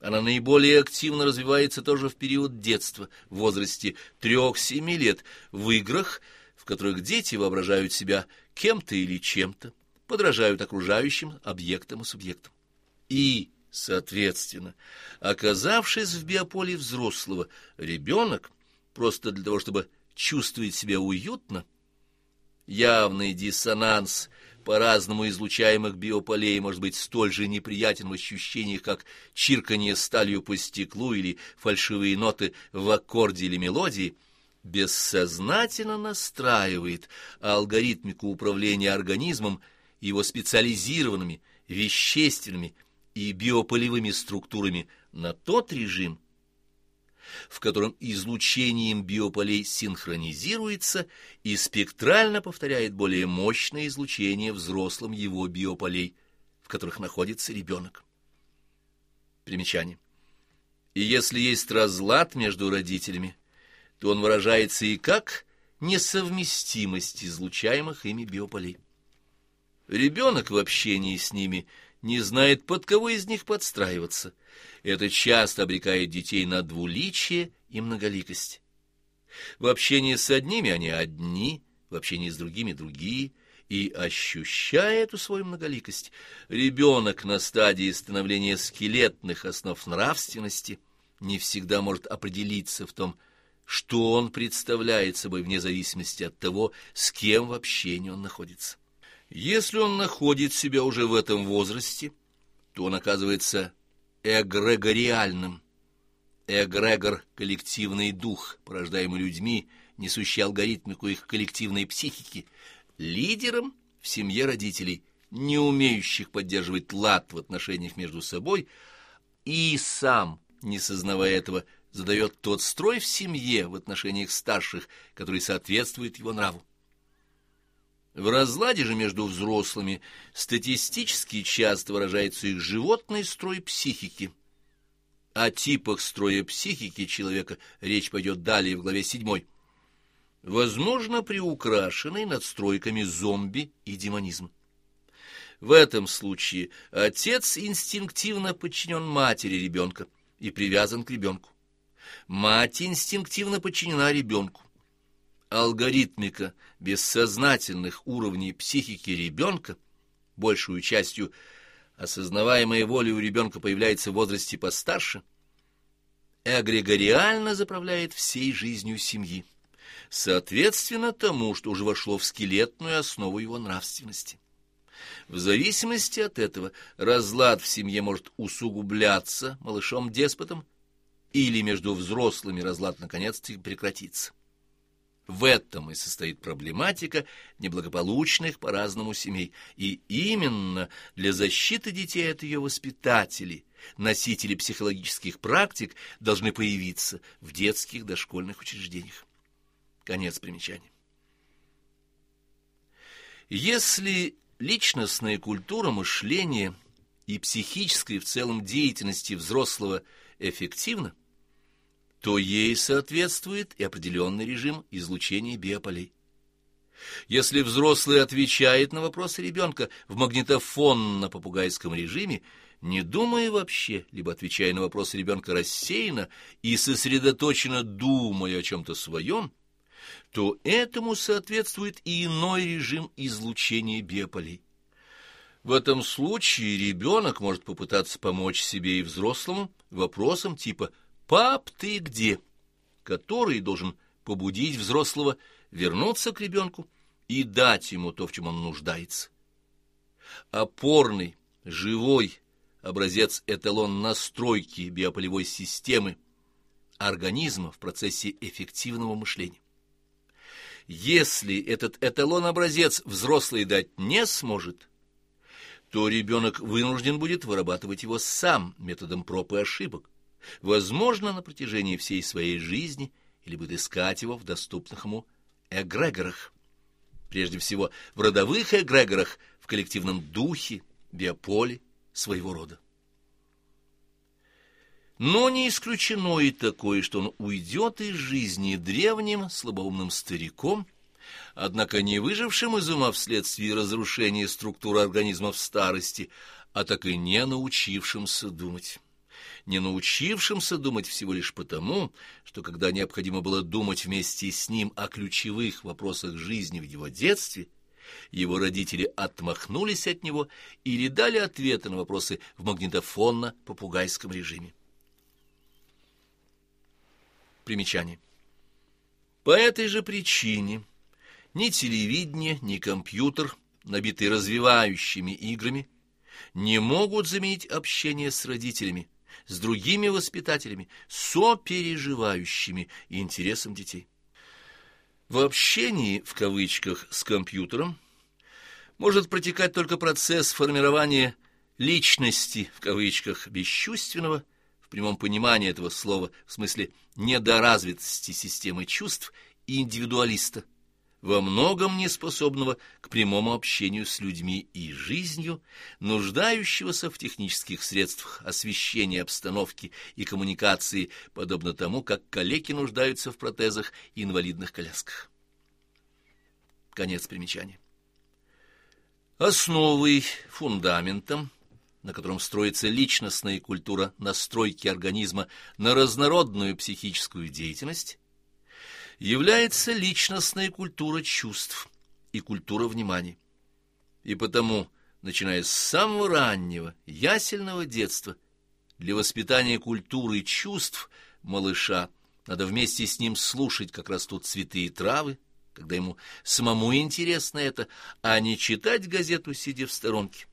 Она наиболее активно развивается тоже в период детства, в возрасте 3-7 лет, в играх, в которых дети воображают себя кем-то или чем-то, подражают окружающим объектам и субъектам. И, соответственно, оказавшись в биополе взрослого, ребенок, просто для того, чтобы чувствовать себя уютно, явный диссонанс по-разному излучаемых биополей может быть столь же неприятен в ощущениях, как чирканье сталью по стеклу или фальшивые ноты в аккорде или мелодии – бессознательно настраивает алгоритмику управления организмом его специализированными вещественными и биополевыми структурами на тот режим, в котором излучением биополей синхронизируется и спектрально повторяет более мощное излучение взрослым его биополей, в которых находится ребенок. Примечание. И если есть разлад между родителями, то он выражается и как несовместимость излучаемых ими биополей. Ребенок в общении с ними не знает, под кого из них подстраиваться. Это часто обрекает детей на двуличие и многоликость. В общении с одними они одни, в общении с другими другие, и, ощущая эту свою многоликость, ребенок на стадии становления скелетных основ нравственности не всегда может определиться в том, что он представляет собой вне зависимости от того, с кем в общении он находится. Если он находит себя уже в этом возрасте, то он оказывается эгрегориальным. Эгрегор — коллективный дух, порождаемый людьми, несущий алгоритмику их коллективной психики, лидером в семье родителей, не умеющих поддерживать лад в отношениях между собой, и сам, не сознавая этого, — задает тот строй в семье в отношениях старших, который соответствует его нраву. В разладе же между взрослыми статистически часто выражается их животный строй психики. О типах строя психики человека речь пойдет далее в главе 7. Возможно, приукрашенный надстройками зомби и демонизм. В этом случае отец инстинктивно подчинен матери ребенка и привязан к ребенку. Мать инстинктивно подчинена ребенку. Алгоритмика бессознательных уровней психики ребенка, большую частью осознаваемая воля у ребенка появляется в возрасте постарше, эгрегориально заправляет всей жизнью семьи, соответственно тому, что уже вошло в скелетную основу его нравственности. В зависимости от этого разлад в семье может усугубляться малышом-деспотом или между взрослыми разлад наконец-таки прекратится. В этом и состоит проблематика неблагополучных по-разному семей, и именно для защиты детей от ее воспитателей носители психологических практик должны появиться в детских дошкольных учреждениях. Конец примечания. Если личностная культура мышления и психической в целом деятельности взрослого эффективна, то ей соответствует и определенный режим излучения биополей. Если взрослый отвечает на вопросы ребенка в магнитофонно-попугайском режиме, не думая вообще, либо отвечая на вопросы ребенка рассеянно и сосредоточенно думая о чем-то своем, то этому соответствует и иной режим излучения биополей. В этом случае ребенок может попытаться помочь себе и взрослому вопросом типа «Пап, ты где?», который должен побудить взрослого вернуться к ребенку и дать ему то, в чем он нуждается. Опорный, живой образец эталон настройки биополевой системы организма в процессе эффективного мышления. Если этот эталон-образец взрослый дать не сможет, то ребенок вынужден будет вырабатывать его сам методом проб и ошибок, возможно, на протяжении всей своей жизни, или будет искать его в доступных ему эгрегорах. Прежде всего, в родовых эгрегорах, в коллективном духе, биополе своего рода. Но не исключено и такое, что он уйдет из жизни древним слабоумным стариком, однако не выжившим из ума вследствие разрушения структуры организма в старости, а так и не научившимся думать. Не научившимся думать всего лишь потому, что когда необходимо было думать вместе с ним о ключевых вопросах жизни в его детстве, его родители отмахнулись от него или дали ответы на вопросы в магнитофонно-попугайском режиме. Примечание. По этой же причине ни телевидение, ни компьютер, набитый развивающими играми, не могут заменить общение с родителями, с другими воспитателями, сопереживающими интересам детей. В общении, в кавычках, с компьютером может протекать только процесс формирования личности, в кавычках, бесчувственного, в прямом понимании этого слова, в смысле недоразвитости системы чувств и индивидуалиста, во многом неспособного к прямому общению с людьми и жизнью, нуждающегося в технических средствах освещения обстановки и коммуникации, подобно тому, как калеки нуждаются в протезах и инвалидных колясках. Конец примечания. Основой, фундаментом на котором строится личностная культура настройки организма на разнородную психическую деятельность, является личностная культура чувств и культура внимания. И потому, начиная с самого раннего, ясельного детства, для воспитания культуры чувств малыша надо вместе с ним слушать, как растут цветы и травы, когда ему самому интересно это, а не читать газету, сидя в сторонке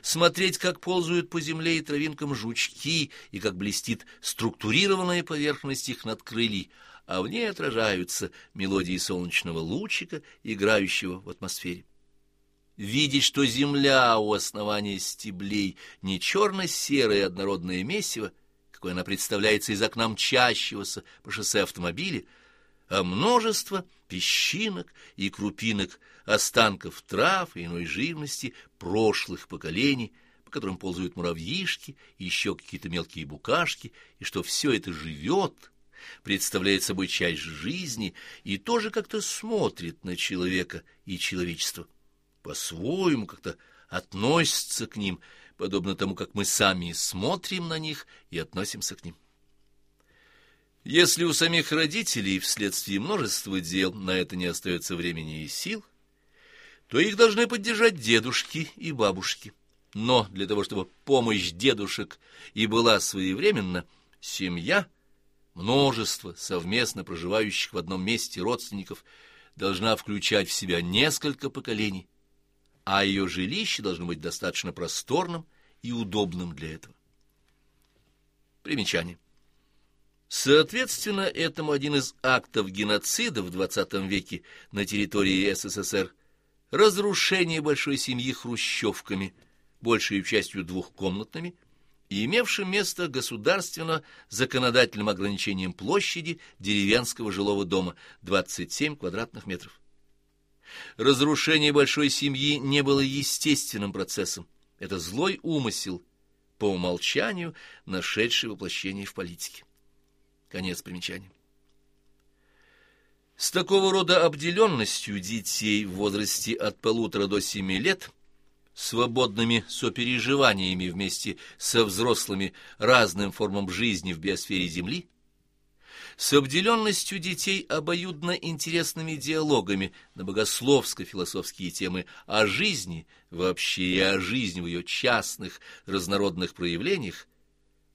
смотреть, как ползают по земле и травинкам жучки, и как блестит структурированная поверхность их надкрылий, а в ней отражаются мелодии солнечного лучика, играющего в атмосфере. Видеть, что земля у основания стеблей не черно-серое однородное месиво, какое она представляется из окна мчащегося по шоссе автомобиля, а множество песчинок и крупинок, останков трав и иной живности прошлых поколений, по которым ползают муравьишки и еще какие-то мелкие букашки, и что все это живет, представляет собой часть жизни и тоже как-то смотрит на человека и человечество. По-своему как-то относится к ним, подобно тому, как мы сами смотрим на них и относимся к ним. Если у самих родителей вследствие множества дел на это не остается времени и сил, то их должны поддержать дедушки и бабушки. Но для того, чтобы помощь дедушек и была своевременна, семья, множество совместно проживающих в одном месте родственников, должна включать в себя несколько поколений, а ее жилище должно быть достаточно просторным и удобным для этого. Примечание. Соответственно, этому один из актов геноцида в XX веке на территории СССР – разрушение большой семьи хрущевками, большей частью двухкомнатными, и имевшим место государственно законодательным ограничением площади деревенского жилого дома 27 квадратных метров. Разрушение большой семьи не было естественным процессом. Это злой умысел, по умолчанию нашедший воплощение в политике. Конец примечания. С такого рода обделенностью детей в возрасте от полутора до семи лет, свободными сопереживаниями вместе со взрослыми разным формам жизни в биосфере Земли, с обделенностью детей обоюдно интересными диалогами на богословско-философские темы о жизни вообще и о жизни в ее частных разнородных проявлениях,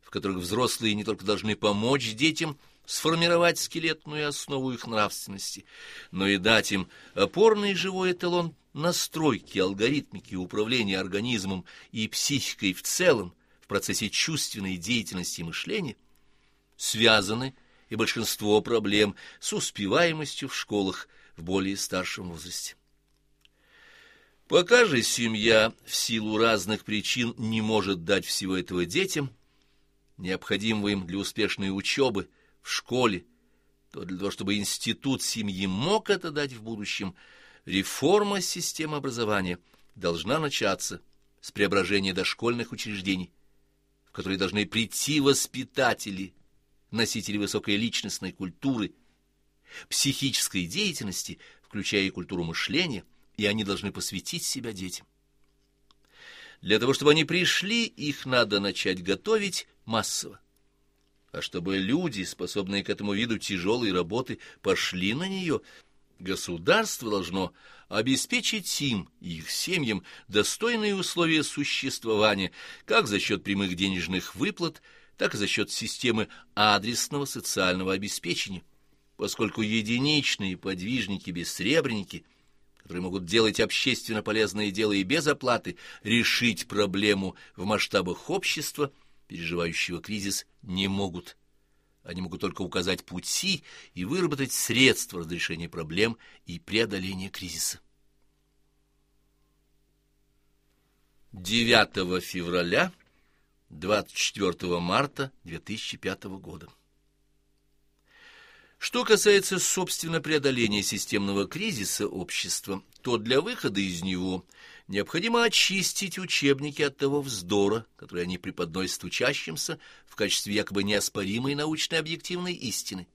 в которых взрослые не только должны помочь детям сформировать скелетную основу их нравственности, но и дать им опорный живой эталон настройки, алгоритмики управления организмом и психикой в целом в процессе чувственной деятельности мышления, связаны и большинство проблем с успеваемостью в школах в более старшем возрасте. Пока же семья в силу разных причин не может дать всего этого детям, необходимого им для успешной учебы в школе, то для того, чтобы институт семьи мог это дать в будущем, реформа системы образования должна начаться с преображения дошкольных учреждений, в которые должны прийти воспитатели, носители высокой личностной культуры, психической деятельности, включая и культуру мышления, и они должны посвятить себя детям. Для того, чтобы они пришли, их надо начать готовить массово. А чтобы люди, способные к этому виду тяжелой работы, пошли на нее, государство должно обеспечить им и их семьям достойные условия существования как за счет прямых денежных выплат, так и за счет системы адресного социального обеспечения, поскольку единичные подвижники-бессребреники, которые могут делать общественно полезное дело и без оплаты, решить проблему в масштабах общества, переживающего кризис, не могут. Они могут только указать пути и выработать средства разрешения проблем и преодоления кризиса. 9 февраля 24 марта 2005 года. Что касается, собственно, преодоления системного кризиса общества, то для выхода из него необходимо очистить учебники от того вздора, который они преподносят учащимся в качестве якобы неоспоримой научной объективной истины,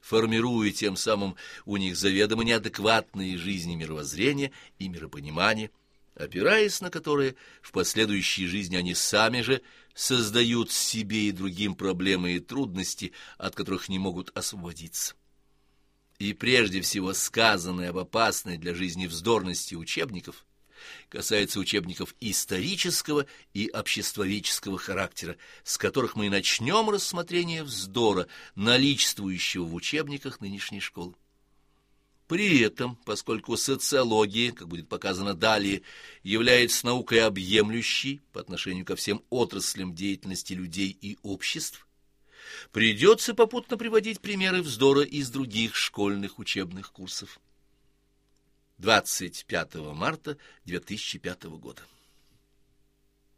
формируя тем самым у них заведомо неадекватные жизни мировоззрения и миропонимания, опираясь на которые в последующей жизни они сами же создают себе и другим проблемы и трудности, от которых не могут освободиться. И прежде всего сказанное об опасной для жизни вздорности учебников касается учебников исторического и обществоведческого характера, с которых мы и начнем рассмотрение вздора, наличествующего в учебниках нынешней школы. При этом, поскольку социология, как будет показано далее, является наукой объемлющей по отношению ко всем отраслям деятельности людей и обществ, придется попутно приводить примеры вздора из других школьных учебных курсов. 25 марта 2005 года.